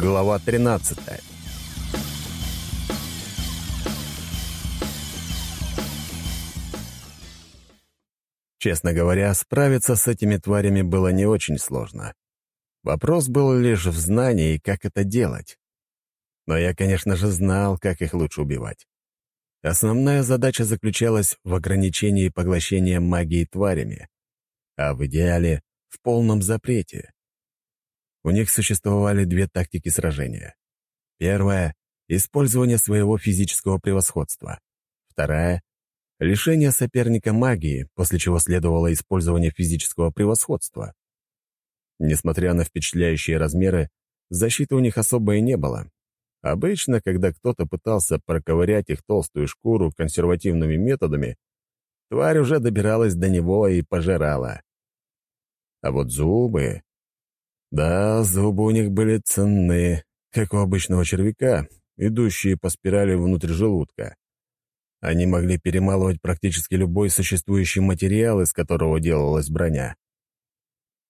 Глава 13 Честно говоря, справиться с этими тварями было не очень сложно. Вопрос был лишь в знании, как это делать. Но я, конечно же, знал, как их лучше убивать. Основная задача заключалась в ограничении поглощения магии тварями, а в идеале — в полном запрете. У них существовали две тактики сражения. Первая — использование своего физического превосходства. Вторая Лишение соперника магии, после чего следовало использование физического превосходства. Несмотря на впечатляющие размеры, защиты у них особо и не было. Обычно, когда кто-то пытался проковырять их толстую шкуру консервативными методами, тварь уже добиралась до него и пожирала. А вот зубы... Да, зубы у них были ценные, как у обычного червяка, идущие по спирали внутрь желудка. Они могли перемалывать практически любой существующий материал, из которого делалась броня.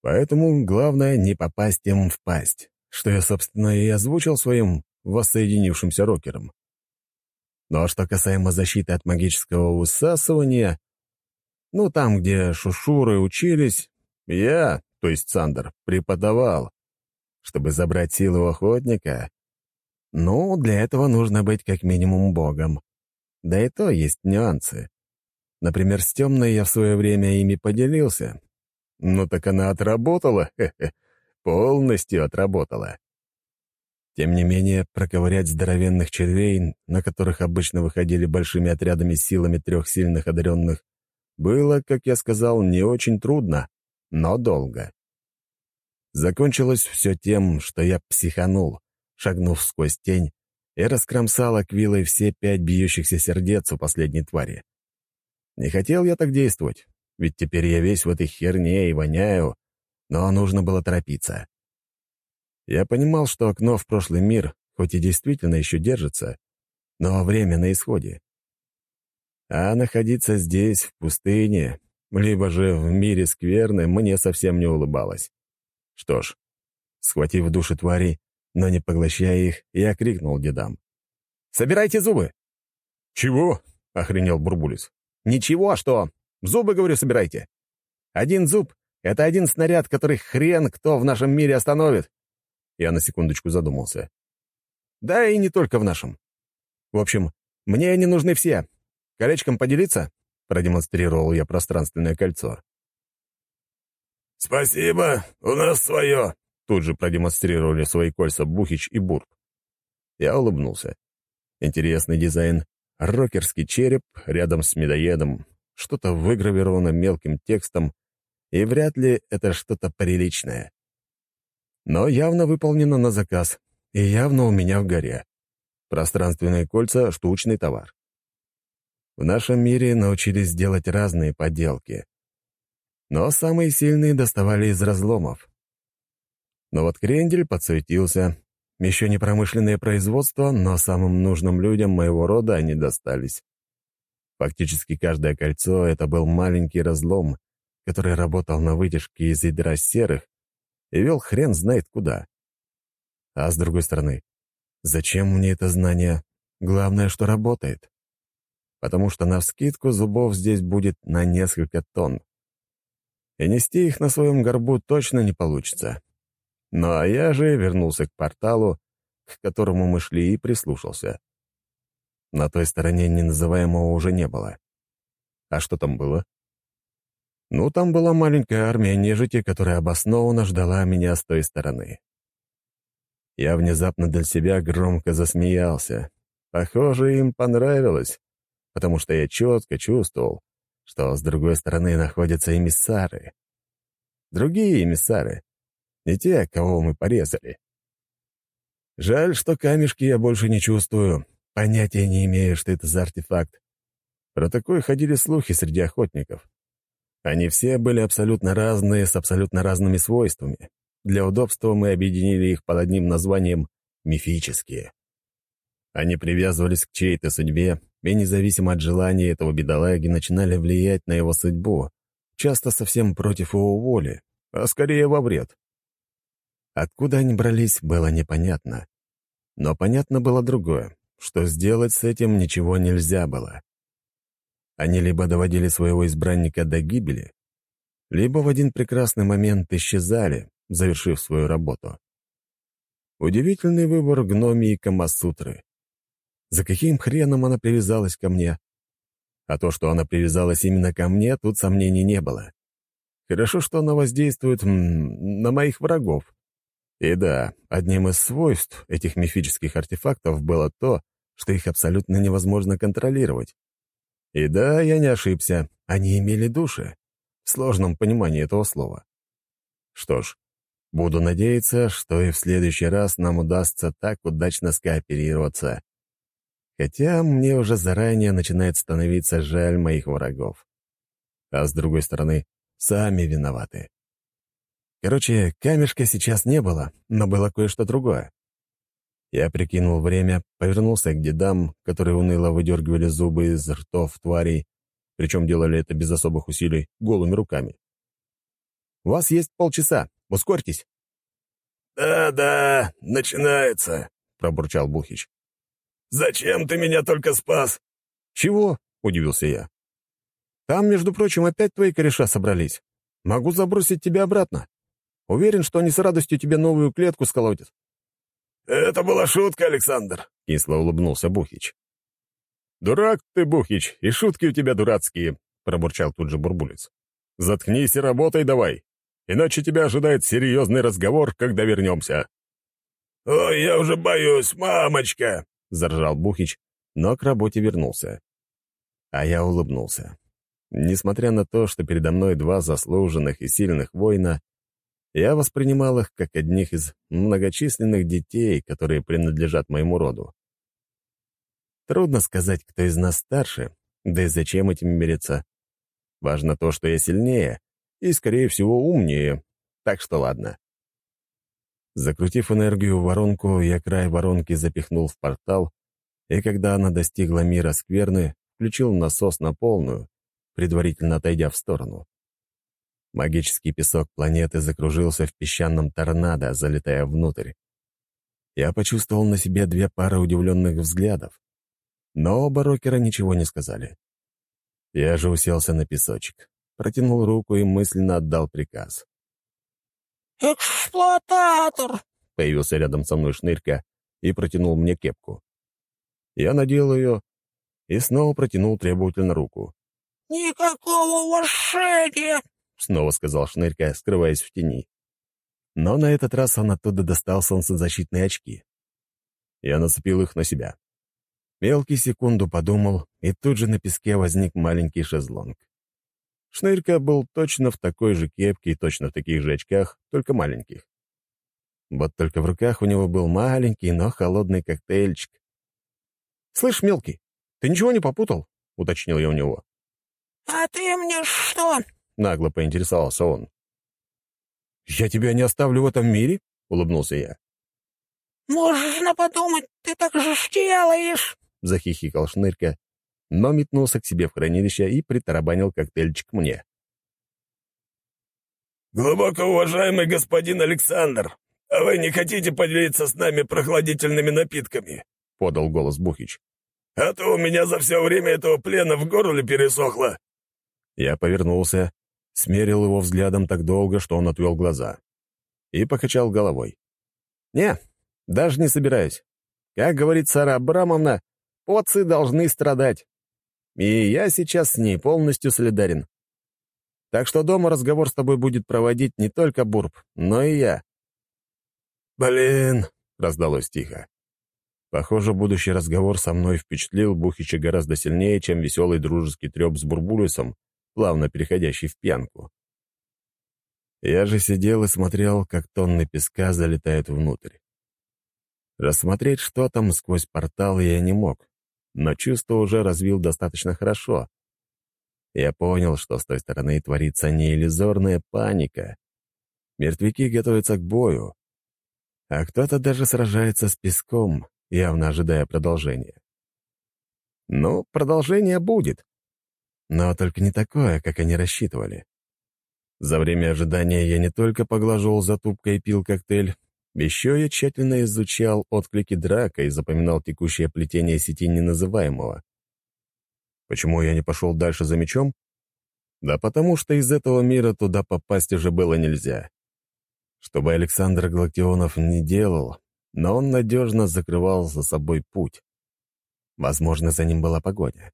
Поэтому главное не попасть им в пасть, что я, собственно, и озвучил своим воссоединившимся рокерам. Ну а что касаемо защиты от магического высасывания, ну там, где шушуры учились, я, то есть Сандер, преподавал. Чтобы забрать силу охотника, ну, для этого нужно быть как минимум богом. Да и то есть нюансы. Например, с темной я в свое время ими поделился. Ну так она отработала, хе -хе, полностью отработала. Тем не менее, проковырять здоровенных червей, на которых обычно выходили большими отрядами силами трех сильных одаренных, было, как я сказал, не очень трудно, но долго. Закончилось все тем, что я психанул, шагнув сквозь тень и раскромсал аквилой все пять бьющихся сердец у последней твари. Не хотел я так действовать, ведь теперь я весь в этой херне и воняю, но нужно было торопиться. Я понимал, что окно в прошлый мир, хоть и действительно еще держится, но время на исходе. А находиться здесь, в пустыне, либо же в мире скверны, мне совсем не улыбалось. Что ж, схватив души тварей, но не поглощая их, я крикнул дедам. «Собирайте зубы!» «Чего?» — охренел Бурбулис. «Ничего, а что? Зубы, говорю, собирайте. Один зуб — это один снаряд, который хрен кто в нашем мире остановит». Я на секундочку задумался. «Да и не только в нашем. В общем, мне они нужны все. Колечком поделиться?» — продемонстрировал я пространственное кольцо. «Спасибо, у нас свое», Тут же продемонстрировали свои кольца Бухич и Бург. Я улыбнулся. Интересный дизайн. Рокерский череп рядом с медоедом. Что-то выгравировано мелким текстом, и вряд ли это что-то приличное. Но явно выполнено на заказ, и явно у меня в горе. Пространственные кольца — штучный товар. В нашем мире научились делать разные подделки. Но самые сильные доставали из разломов. Но вот крендель подсуетился. Еще не промышленное производство, но самым нужным людям моего рода они достались. Фактически каждое кольцо — это был маленький разлом, который работал на вытяжке из ядра серых и вел хрен знает куда. А с другой стороны, зачем мне это знание? Главное, что работает. Потому что навскидку зубов здесь будет на несколько тонн. И нести их на своем горбу точно не получится. Ну а я же вернулся к порталу, к которому мы шли, и прислушался. На той стороне неназываемого уже не было. А что там было? Ну, там была маленькая армия нежити, которая обоснованно ждала меня с той стороны. Я внезапно для себя громко засмеялся. Похоже, им понравилось, потому что я четко чувствовал, что с другой стороны находятся эмиссары. Другие эмиссары, не те, кого мы порезали. Жаль, что камешки я больше не чувствую. Понятия не имею, что это за артефакт. Про такое ходили слухи среди охотников. Они все были абсолютно разные, с абсолютно разными свойствами. Для удобства мы объединили их под одним названием «мифические». Они привязывались к чьей-то судьбе и, независимо от желания этого бедолаги, начинали влиять на его судьбу, часто совсем против его воли, а скорее во вред. Откуда они брались, было непонятно. Но понятно было другое, что сделать с этим ничего нельзя было. Они либо доводили своего избранника до гибели, либо в один прекрасный момент исчезали, завершив свою работу. Удивительный выбор гномии Камасутры. За каким хреном она привязалась ко мне? А то, что она привязалась именно ко мне, тут сомнений не было. Хорошо, что она воздействует на моих врагов. И да, одним из свойств этих мифических артефактов было то, что их абсолютно невозможно контролировать. И да, я не ошибся, они имели души, в сложном понимании этого слова. Что ж, буду надеяться, что и в следующий раз нам удастся так удачно скооперироваться. Хотя мне уже заранее начинает становиться жаль моих врагов. А с другой стороны, сами виноваты. Короче, камешка сейчас не было, но было кое-что другое. Я прикинул время, повернулся к дедам, которые уныло выдергивали зубы из ртов тварей, причем делали это без особых усилий, голыми руками. «У вас есть полчаса. Ускорьтесь». «Да-да, начинается», — пробурчал Бухич. «Зачем ты меня только спас?» «Чего?» — удивился я. «Там, между прочим, опять твои кореша собрались. Могу забросить тебя обратно. Уверен, что они с радостью тебе новую клетку сколотят». «Это была шутка, Александр», — кисло улыбнулся Бухич. «Дурак ты, Бухич, и шутки у тебя дурацкие», — пробурчал тут же Бурбулец. «Заткнись и работай давай, иначе тебя ожидает серьезный разговор, когда вернемся». «Ой, я уже боюсь, мамочка!» — заржал Бухич, но к работе вернулся. А я улыбнулся. Несмотря на то, что передо мной два заслуженных и сильных воина, я воспринимал их как одних из многочисленных детей, которые принадлежат моему роду. Трудно сказать, кто из нас старше, да и зачем этим мериться. Важно то, что я сильнее и, скорее всего, умнее, так что ладно. Закрутив энергию в воронку, я край воронки запихнул в портал, и когда она достигла мира скверны, включил насос на полную, предварительно отойдя в сторону. Магический песок планеты закружился в песчаном торнадо, залетая внутрь. Я почувствовал на себе две пары удивленных взглядов, но оба рокера ничего не сказали. Я же уселся на песочек, протянул руку и мысленно отдал приказ. «Эксплуататор!» — появился рядом со мной шнырька и протянул мне кепку. Я надел ее и снова протянул требовательно руку. «Никакого уважения!» — снова сказал шнырька, скрываясь в тени. Но на этот раз он оттуда достал солнцезащитные очки. Я нацепил их на себя. Мелкий секунду подумал, и тут же на песке возник маленький шезлонг. Шнырька был точно в такой же кепке и точно в таких же очках, только маленьких. Вот только в руках у него был маленький, но холодный коктейльчик. «Слышь, мелкий, ты ничего не попутал?» — уточнил я у него. «А ты мне что?» — нагло поинтересовался он. «Я тебя не оставлю в этом мире?» — улыбнулся я. «Можно подумать, ты так же делаешь!» — захихикал Шнырька, но метнулся к себе в хранилище и притарабанил коктейльчик мне. «Глубоко уважаемый господин Александр, а вы не хотите поделиться с нами прохладительными напитками?» — подал голос Бухич. «А то у меня за все время этого плена в горле пересохло». Я повернулся, смерил его взглядом так долго, что он отвел глаза. И покачал головой. «Не, даже не собираюсь. Как говорит Сара Абрамовна, поцы должны страдать. И я сейчас с ней полностью солидарен. Так что дома разговор с тобой будет проводить не только Бурб, но и я». «Блин!» — раздалось тихо. Похоже, будущий разговор со мной впечатлил Бухича гораздо сильнее, чем веселый дружеский треп с Бурбулюсом, плавно переходящий в пьянку. Я же сидел и смотрел, как тонны песка залетают внутрь. Рассмотреть, что там сквозь портал, я не мог, но чувство уже развил достаточно хорошо. Я понял, что с той стороны творится не иллюзорная паника. Мертвяки готовятся к бою, а кто-то даже сражается с песком, явно ожидая продолжения. Ну, продолжение будет, но только не такое, как они рассчитывали. За время ожидания я не только поглаживал затупкой и пил коктейль, Еще я тщательно изучал отклики драка и запоминал текущее плетение сети неназываемого. Почему я не пошел дальше за мечом? Да потому что из этого мира туда попасть уже было нельзя. Чтобы Александр Галактионов не делал, но он надежно закрывал за собой путь. Возможно, за ним была погоня.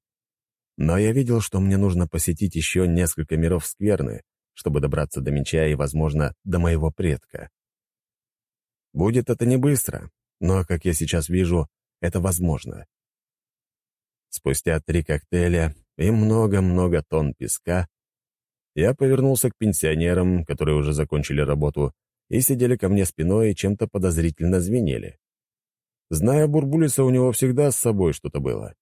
Но я видел, что мне нужно посетить еще несколько миров скверны, чтобы добраться до меча и, возможно, до моего предка. Будет это не быстро, но, как я сейчас вижу, это возможно. Спустя три коктейля и много-много тонн песка я повернулся к пенсионерам, которые уже закончили работу, и сидели ко мне спиной и чем-то подозрительно звенели. Зная Бурбулиса, у него всегда с собой что-то было.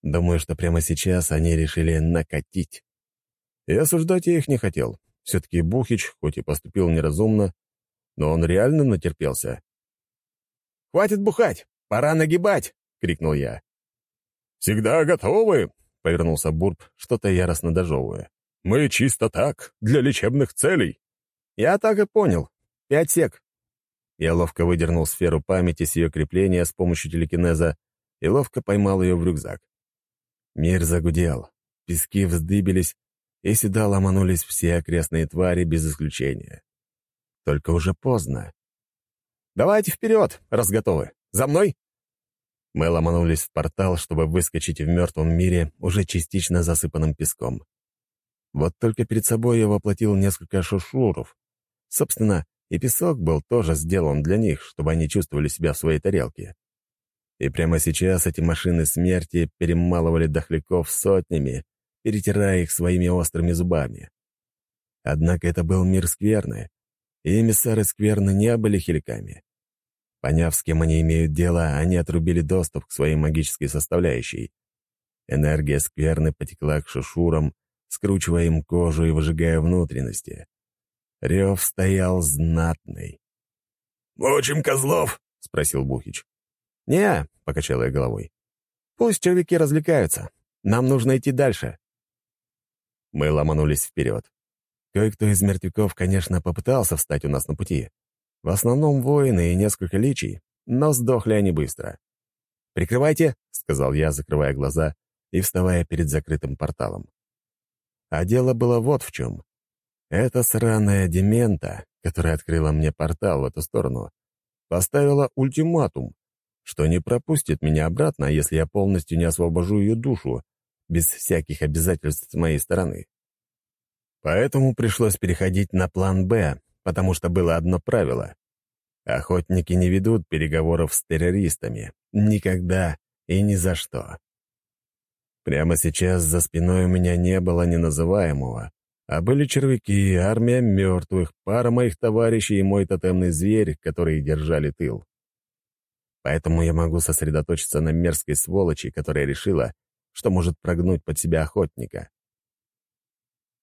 Думаю, что прямо сейчас они решили накатить. И осуждать я их не хотел. Все-таки Бухич, хоть и поступил неразумно, но он реально натерпелся. «Хватит бухать! Пора нагибать!» — крикнул я. «Всегда готовы!» — повернулся Бурб, что-то яростно дожевывая. Мы чисто так, для лечебных целей». «Я так и понял. Пять сек». Я ловко выдернул сферу памяти с ее крепления с помощью телекинеза и ловко поймал ее в рюкзак. Мир загудел, пески вздыбились, и сюда ломанулись все окрестные твари без исключения. Только уже поздно. «Давайте вперед, раз готовы. За мной!» Мы ломанулись в портал, чтобы выскочить в мертвом мире, уже частично засыпанным песком. Вот только перед собой я воплотил несколько шушуров. Собственно, и песок был тоже сделан для них, чтобы они чувствовали себя в своей тарелке. И прямо сейчас эти машины смерти перемалывали дохляков сотнями, перетирая их своими острыми зубами. Однако это был мир скверны, и эмиссары скверны не были хиликами. Поняв, с кем они имеют дело, они отрубили доступ к своей магической составляющей. Энергия скверны потекла к шушурам, скручивая им кожу и выжигая внутренности. Рев стоял знатный. «Мочим козлов?» — спросил Бухич. «Не», — покачал я головой. «Пусть червяки развлекаются. Нам нужно идти дальше». Мы ломанулись вперед. Кое-кто из мертвяков, конечно, попытался встать у нас на пути. В основном воины и несколько личий, но сдохли они быстро. «Прикрывайте», — сказал я, закрывая глаза и вставая перед закрытым порталом. А дело было вот в чем. Эта сраная демента, которая открыла мне портал в эту сторону, поставила ультиматум, что не пропустит меня обратно, если я полностью не освобожу ее душу, без всяких обязательств с моей стороны. Поэтому пришлось переходить на план «Б», потому что было одно правило. Охотники не ведут переговоров с террористами. Никогда и ни за что. Прямо сейчас за спиной у меня не было неназываемого, а были червяки, армия мертвых, пара моих товарищей и мой тотемный зверь, которые держали тыл. Поэтому я могу сосредоточиться на мерзкой сволочи, которая решила, что может прогнуть под себя охотника.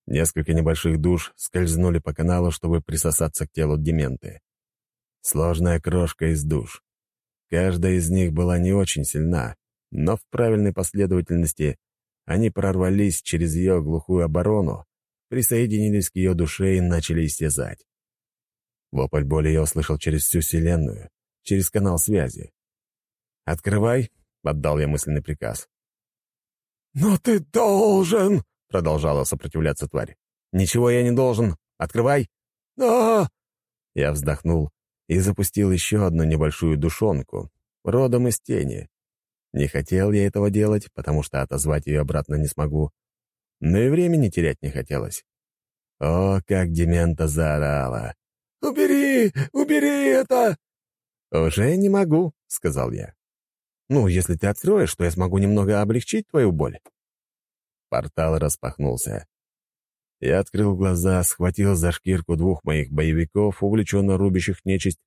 Несколько небольших душ скользнули по каналу, чтобы присосаться к телу дементы. Сложная крошка из душ. Каждая из них была не очень сильна, но в правильной последовательности они прорвались через ее глухую оборону, присоединились к ее душе и начали истязать. Вопль боли я услышал через всю Вселенную, через канал связи. «Открывай», — отдал я мысленный приказ. «Но ты должен!» — продолжала сопротивляться тварь. «Ничего я не должен. Открывай!» «Да!» Я вздохнул и запустил еще одну небольшую душонку, родом из тени. Не хотел я этого делать, потому что отозвать ее обратно не смогу. Но и времени терять не хотелось. О, как Демента заорала! «Убери! Убери это!» «Уже не могу», — сказал я. «Ну, если ты откроешь, то я смогу немного облегчить твою боль». Портал распахнулся. Я открыл глаза, схватил за шкирку двух моих боевиков, увлеченно рубящих нечисть,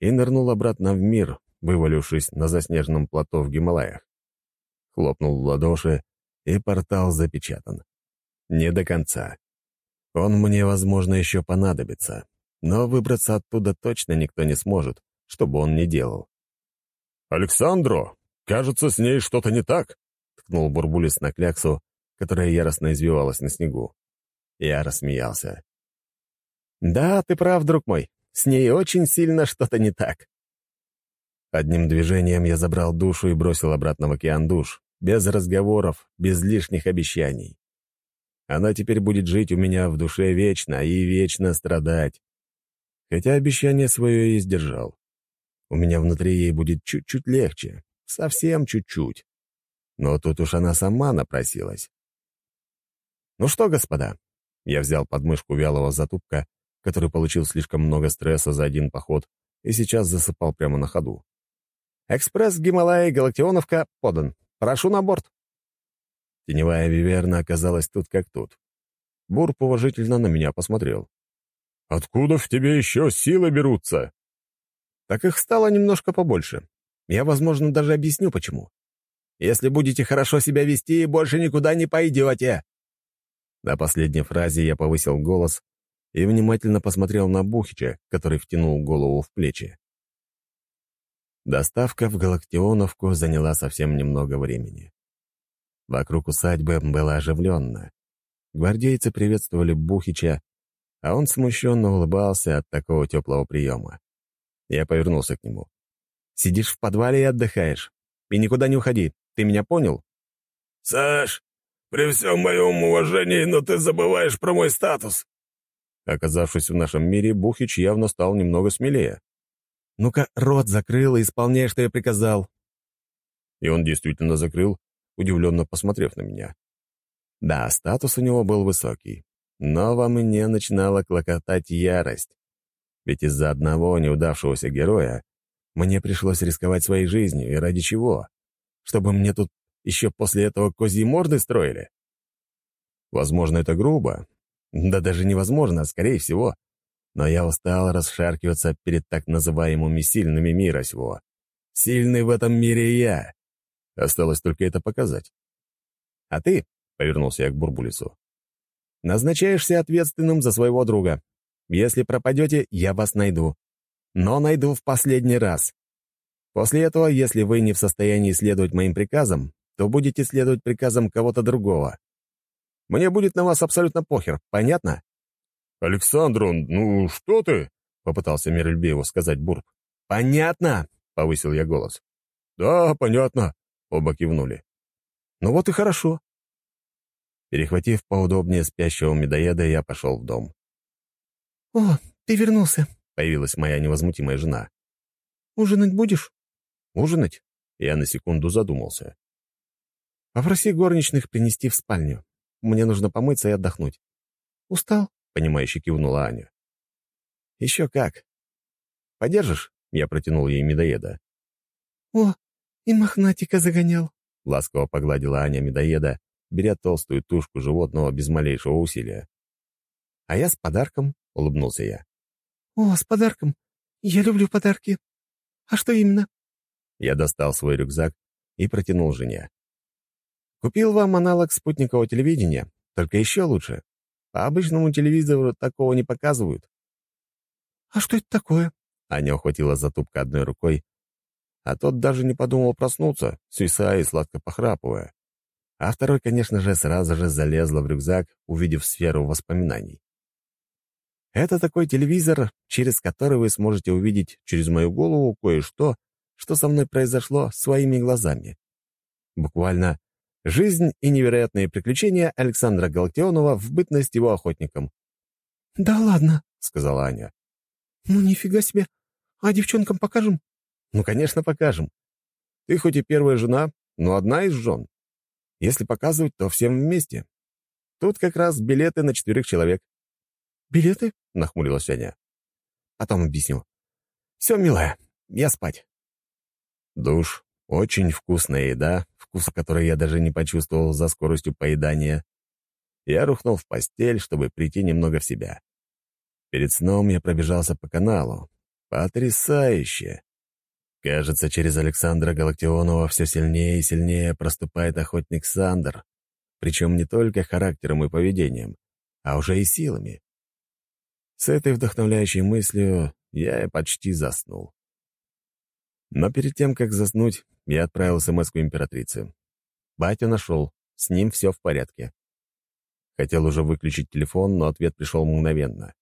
и нырнул обратно в мир, вывалившись на заснеженном плато в Гималаях. Хлопнул в ладоши, и портал запечатан. Не до конца. Он мне, возможно, еще понадобится, но выбраться оттуда точно никто не сможет, что бы он ни делал. «Александро, кажется, с ней что-то не так», — ткнул Бурбулис на кляксу, которая яростно извивалась на снегу. Я рассмеялся. «Да, ты прав, друг мой. с ней очень сильно что-то не так. Одним движением я забрал душу и бросил обратно в океан душ, без разговоров, без лишних обещаний. Она теперь будет жить у меня в душе вечно и вечно страдать. Хотя обещание свое и сдержал. У меня внутри ей будет чуть-чуть легче, совсем чуть-чуть. Но тут уж она сама напросилась. «Ну что, господа?» Я взял подмышку вялого затупка, который получил слишком много стресса за один поход и сейчас засыпал прямо на ходу. «Экспресс Гималая Галактионовка подан. Прошу на борт». Теневая виверна оказалась тут как тут. Бур положительно на меня посмотрел. «Откуда в тебе еще силы берутся?» Так их стало немножко побольше. Я, возможно, даже объясню, почему. Если будете хорошо себя вести, больше никуда не пойдете. На последней фразе я повысил голос и внимательно посмотрел на Бухича, который втянул голову в плечи. Доставка в Галактионовку заняла совсем немного времени. Вокруг усадьбы было оживленно. Гвардейцы приветствовали Бухича, а он смущенно улыбался от такого теплого приема. Я повернулся к нему. «Сидишь в подвале и отдыхаешь. И никуда не уходи. Ты меня понял?» «Саш, при всем моем уважении, но ты забываешь про мой статус». Оказавшись в нашем мире, Бухич явно стал немного смелее. «Ну-ка, рот закрыл и исполняй, что я приказал». И он действительно закрыл, удивленно посмотрев на меня. Да, статус у него был высокий, но во мне начинала клокотать ярость. Ведь из-за одного неудавшегося героя мне пришлось рисковать своей жизнью, и ради чего? Чтобы мне тут еще после этого козьи морды строили? Возможно, это грубо. Да даже невозможно, скорее всего. Но я устал расшаркиваться перед так называемыми сильными мира сего. Сильный в этом мире я. Осталось только это показать. А ты, — повернулся я к Бурбулису, — назначаешься ответственным за своего друга. Если пропадете, я вас найду. Но найду в последний раз. После этого, если вы не в состоянии следовать моим приказам, то будете следовать приказам кого-то другого. Мне будет на вас абсолютно похер, понятно?» «Александрон, ну что ты?» — попытался миролюбиво сказать Бург. «Понятно?» — повысил я голос. «Да, понятно», — оба кивнули. «Ну вот и хорошо». Перехватив поудобнее спящего медоеда, я пошел в дом. «О, ты вернулся», — появилась моя невозмутимая жена. «Ужинать будешь?» «Ужинать?» Я на секунду задумался. «Попроси горничных принести в спальню. Мне нужно помыться и отдохнуть». «Устал?» — понимающе кивнула Аня. «Еще как. Подержишь?» — я протянул ей медоеда. «О, и мохнатика загонял», — ласково погладила Аня медоеда, беря толстую тушку животного без малейшего усилия. «А я с подарком», — улыбнулся я. «О, с подарком. Я люблю подарки. А что именно?» Я достал свой рюкзак и протянул жене. «Купил вам аналог спутникового телевидения, только еще лучше. По обычному телевизору такого не показывают». «А что это такое?» Аня ухватила затупка одной рукой, а тот даже не подумал проснуться, свисая и сладко похрапывая. А второй, конечно же, сразу же залезла в рюкзак, увидев сферу воспоминаний. Это такой телевизор, через который вы сможете увидеть через мою голову кое-что, что со мной произошло своими глазами. Буквально жизнь и невероятные приключения Александра Галактионова в бытность его охотником. «Да ладно», — сказала Аня. «Ну, нифига себе. А девчонкам покажем?» «Ну, конечно, покажем. Ты хоть и первая жена, но одна из жен. Если показывать, то всем вместе. Тут как раз билеты на четверых человек. «Билеты?» — нахмурилась Аня. «Потом объясню. Все, милая, я спать». Душ, очень вкусная еда, вкуса которой я даже не почувствовал за скоростью поедания. Я рухнул в постель, чтобы прийти немного в себя. Перед сном я пробежался по каналу. Потрясающе! Кажется, через Александра Галактионова все сильнее и сильнее проступает охотник Сандер, причем не только характером и поведением, а уже и силами. С этой вдохновляющей мыслью я и почти заснул. Но перед тем, как заснуть, я отправил смс императрице. Батю нашел, с ним все в порядке. Хотел уже выключить телефон, но ответ пришел мгновенно.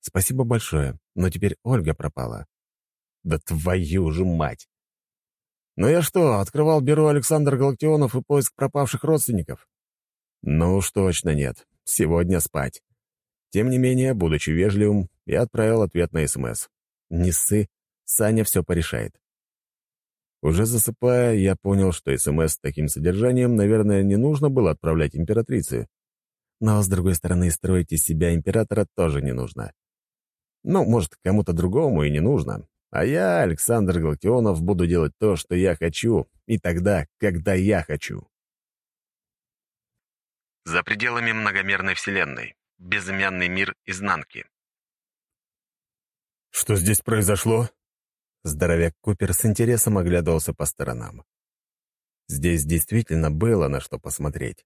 Спасибо большое, но теперь Ольга пропала. Да твою же мать! Ну я что, открывал бюро Александр Галактионов и поиск пропавших родственников? Ну уж точно нет. Сегодня спать. Тем не менее, будучи вежливым, я отправил ответ на СМС. Не ссы, Саня все порешает. Уже засыпая, я понял, что СМС с таким содержанием, наверное, не нужно было отправлять императрице. Но, с другой стороны, строить из себя императора тоже не нужно. Ну, может, кому-то другому и не нужно. А я, Александр Галактионов, буду делать то, что я хочу, и тогда, когда я хочу. За пределами многомерной вселенной. Безымянный мир изнанки. «Что здесь произошло?» Здоровяк Купер с интересом оглядывался по сторонам. Здесь действительно было на что посмотреть.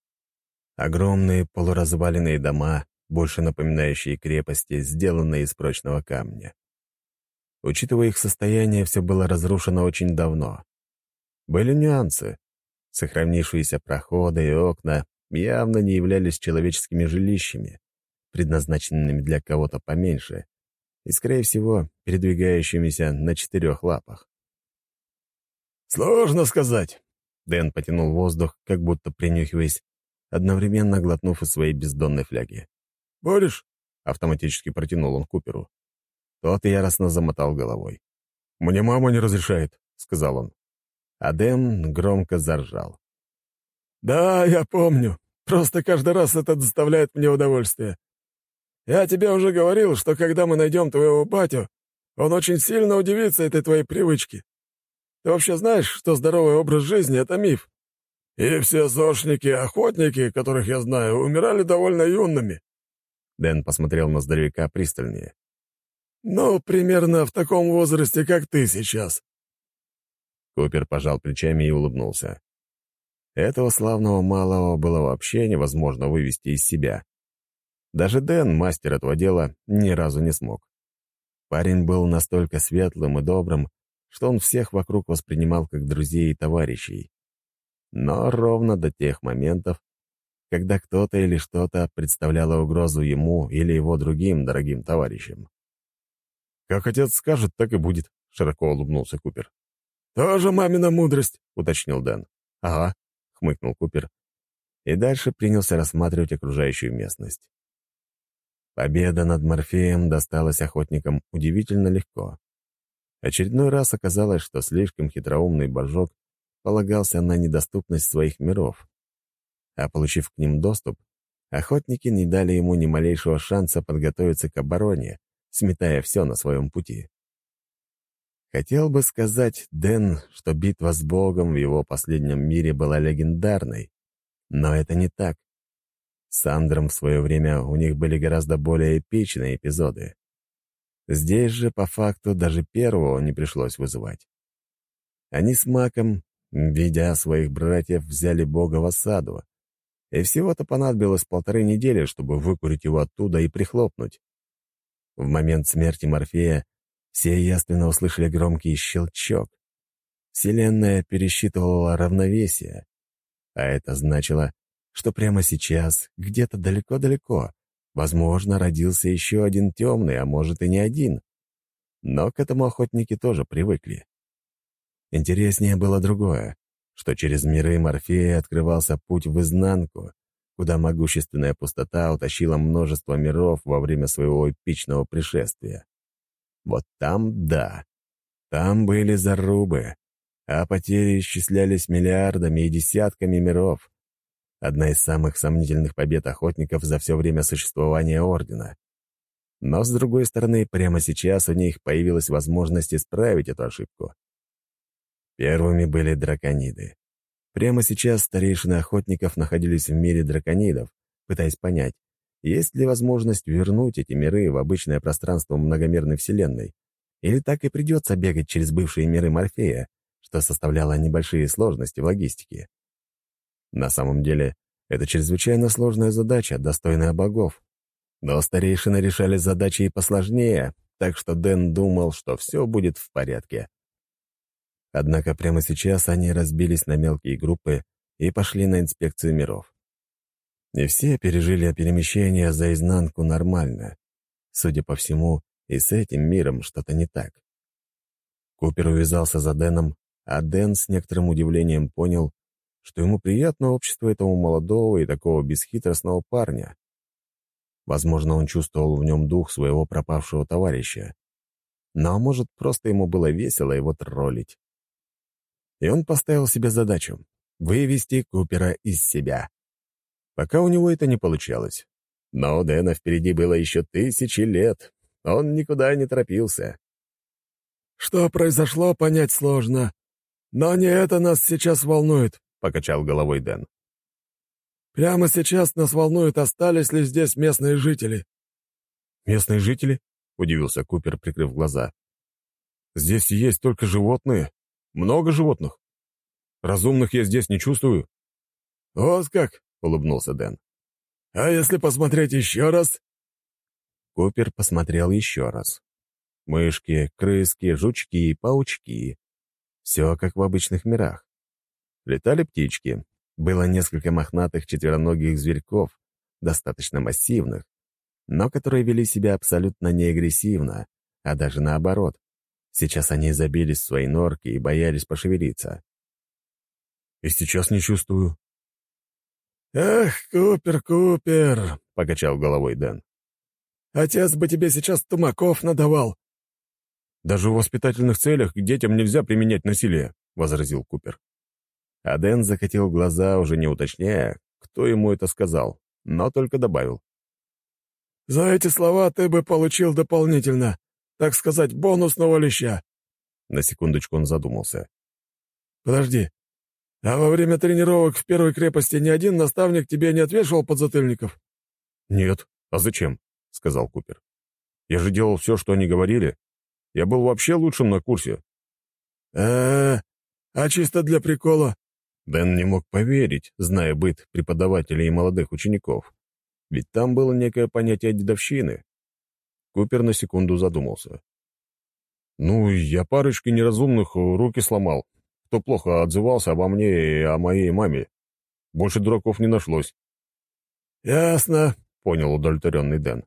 Огромные полуразваленные дома, больше напоминающие крепости, сделанные из прочного камня. Учитывая их состояние, все было разрушено очень давно. Были нюансы. Сохранившиеся проходы и окна явно не являлись человеческими жилищами, предназначенными для кого-то поменьше, и, скорее всего, передвигающимися на четырех лапах. «Сложно сказать», — Дэн потянул воздух, как будто принюхиваясь, одновременно глотнув из своей бездонной фляги. «Будешь?» — автоматически протянул он Куперу. Тот яростно замотал головой. «Мне мама не разрешает», — сказал он. А Дэн громко заржал. «Да, я помню. Просто каждый раз это доставляет мне удовольствие. Я тебе уже говорил, что когда мы найдем твоего батю, он очень сильно удивится этой твоей привычке. Ты вообще знаешь, что здоровый образ жизни — это миф? И все зошники охотники, которых я знаю, умирали довольно юными». Дэн посмотрел на здоровяка пристальнее. «Ну, примерно в таком возрасте, как ты сейчас». Купер пожал плечами и улыбнулся. Этого славного малого было вообще невозможно вывести из себя. Даже Дэн, мастер этого дела, ни разу не смог. Парень был настолько светлым и добрым, что он всех вокруг воспринимал как друзей и товарищей. Но ровно до тех моментов, когда кто-то или что-то представляло угрозу ему или его другим дорогим товарищам. «Как отец скажет, так и будет», — широко улыбнулся Купер. «Тоже мамина мудрость», — уточнил Дэн. «Ага», — хмыкнул Купер. И дальше принялся рассматривать окружающую местность. Победа над Морфеем досталась охотникам удивительно легко. Очередной раз оказалось, что слишком хитроумный божок полагался на недоступность своих миров. А получив к ним доступ, охотники не дали ему ни малейшего шанса подготовиться к обороне, сметая все на своем пути. Хотел бы сказать Дэн, что битва с Богом в его последнем мире была легендарной, но это не так. С Андром в свое время у них были гораздо более эпичные эпизоды. Здесь же, по факту, даже первого не пришлось вызывать. Они с Маком, видя своих братьев, взяли Бога в осаду, и всего-то понадобилось полторы недели, чтобы выкурить его оттуда и прихлопнуть. В момент смерти Морфея все ясно услышали громкий щелчок. Вселенная пересчитывала равновесие, а это значило, что прямо сейчас, где-то далеко-далеко, возможно, родился еще один темный, а может и не один. Но к этому охотники тоже привыкли. Интереснее было другое, что через миры Морфея открывался путь в изнанку, куда могущественная пустота утащила множество миров во время своего эпичного пришествия. Вот там — да. Там были зарубы, а потери исчислялись миллиардами и десятками миров. Одна из самых сомнительных побед охотников за все время существования Ордена. Но, с другой стороны, прямо сейчас у них появилась возможность исправить эту ошибку. Первыми были дракониды. Прямо сейчас старейшины охотников находились в мире драконидов, пытаясь понять, есть ли возможность вернуть эти миры в обычное пространство многомерной Вселенной, или так и придется бегать через бывшие миры Морфея, что составляло небольшие сложности в логистике. На самом деле, это чрезвычайно сложная задача, достойная богов. Но старейшины решали задачи и посложнее, так что Дэн думал, что все будет в порядке. Однако прямо сейчас они разбились на мелкие группы и пошли на инспекцию миров. Не все пережили перемещение за изнанку нормально. Судя по всему, и с этим миром что-то не так. Купер увязался за Дэном, а Дэн с некоторым удивлением понял, что ему приятно общество этого молодого и такого бесхитростного парня. Возможно, он чувствовал в нем дух своего пропавшего товарища. Но, а может, просто ему было весело его троллить. И он поставил себе задачу — вывести Купера из себя. Пока у него это не получалось. Но у Дэна впереди было еще тысячи лет. Он никуда не торопился. «Что произошло, понять сложно. Но не это нас сейчас волнует», — покачал головой Дэн. «Прямо сейчас нас волнует, остались ли здесь местные жители». «Местные жители?» — удивился Купер, прикрыв глаза. «Здесь есть только животные. Много животных. Разумных я здесь не чувствую». «Вот как!» — улыбнулся Дэн. «А если посмотреть еще раз?» Купер посмотрел еще раз. Мышки, крыски, жучки, паучки. Все как в обычных мирах. Летали птички. Было несколько мохнатых четвероногих зверьков, достаточно массивных, но которые вели себя абсолютно неагрессивно, а даже наоборот. Сейчас они забились в свои норки и боялись пошевелиться. «И сейчас не чувствую». «Эх, Купер, Купер!» — покачал головой Дэн. «Отец бы тебе сейчас тумаков надавал». «Даже в воспитательных целях к детям нельзя применять насилие», — возразил Купер. А Дэн закатил глаза, уже не уточняя, кто ему это сказал, но только добавил. За эти слова ты бы получил дополнительно, так сказать, бонусного леща». На секундочку он задумался. «Подожди, а во время тренировок в первой крепости ни один наставник тебе не отвешивал подзатыльников?» «Нет. А зачем?» — сказал Купер. «Я же делал все, что они говорили. Я был вообще лучшим на курсе». «Э-э, а чисто для прикола?» Дэн не мог поверить, зная быт преподавателей и молодых учеников. Ведь там было некое понятие дедовщины. Купер на секунду задумался. «Ну, я парочке неразумных руки сломал, кто плохо отзывался обо мне и о моей маме. Больше дураков не нашлось». «Ясно», — понял удовлетворенный Дэн.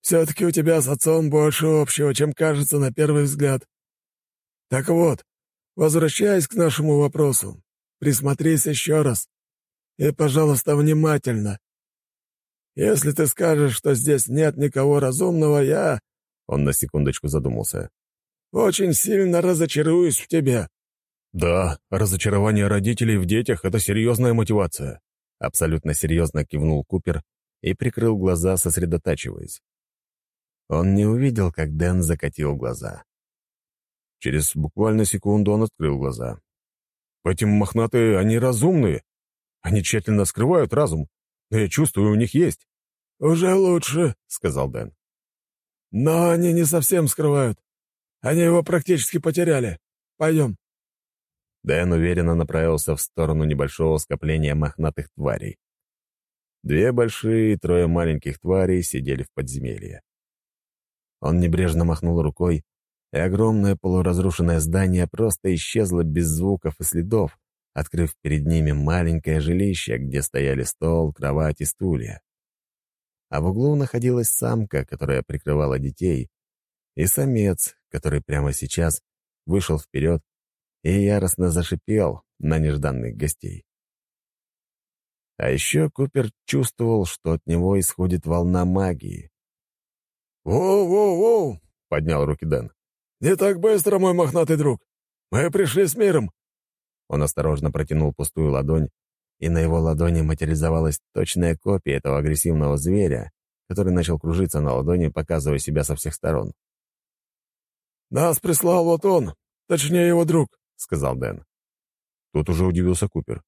«Все-таки у тебя с отцом больше общего, чем кажется на первый взгляд. Так вот, возвращаясь к нашему вопросу, присмотрись еще раз. И, пожалуйста, внимательно. Если ты скажешь, что здесь нет никого разумного, я...» Он на секундочку задумался. «Очень сильно разочаруюсь в тебе». «Да, разочарование родителей в детях — это серьезная мотивация», — абсолютно серьезно кивнул Купер и прикрыл глаза, сосредотачиваясь. Он не увидел, как Дэн закатил глаза. Через буквально секунду он открыл глаза. «Эти мохнатые, они разумные. Они тщательно скрывают разум, но я чувствую, у них есть». «Уже лучше», — сказал Дэн. «Но они не совсем скрывают. Они его практически потеряли. Пойдем». Дэн уверенно направился в сторону небольшого скопления мохнатых тварей. Две большие и трое маленьких тварей сидели в подземелье. Он небрежно махнул рукой, и огромное полуразрушенное здание просто исчезло без звуков и следов, открыв перед ними маленькое жилище, где стояли стол, кровать и стулья. А в углу находилась самка, которая прикрывала детей, и самец, который прямо сейчас вышел вперед и яростно зашипел на нежданных гостей. А еще Купер чувствовал, что от него исходит волна магии. «Воу-воу-воу!» — поднял руки Дэн. «Не так быстро, мой мохнатый друг! Мы пришли с миром!» Он осторожно протянул пустую ладонь, и на его ладони материализовалась точная копия этого агрессивного зверя, который начал кружиться на ладони, показывая себя со всех сторон. «Нас прислал вот он, точнее его друг», — сказал Дэн. Тут уже удивился Купер.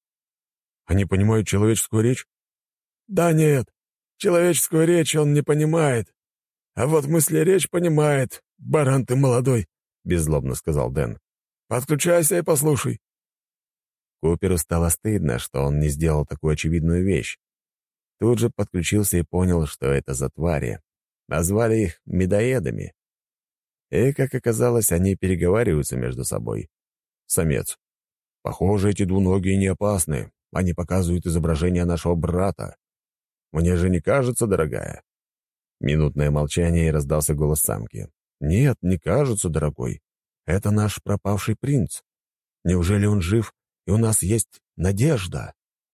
«Они понимают человеческую речь?» «Да нет, человеческую речь он не понимает. А вот мысли речь понимает, баран ты молодой», — беззлобно сказал Дэн. «Подключайся и послушай». Куперу стало стыдно, что он не сделал такую очевидную вещь. Тут же подключился и понял, что это за твари. Назвали их медоедами. И, как оказалось, они переговариваются между собой. Самец. Похоже, эти двуногие не опасны. Они показывают изображение нашего брата. Мне же не кажется, дорогая. Минутное молчание и раздался голос самки. «Нет, не кажется, дорогой. Это наш пропавший принц. Неужели он жив, и у нас есть надежда?»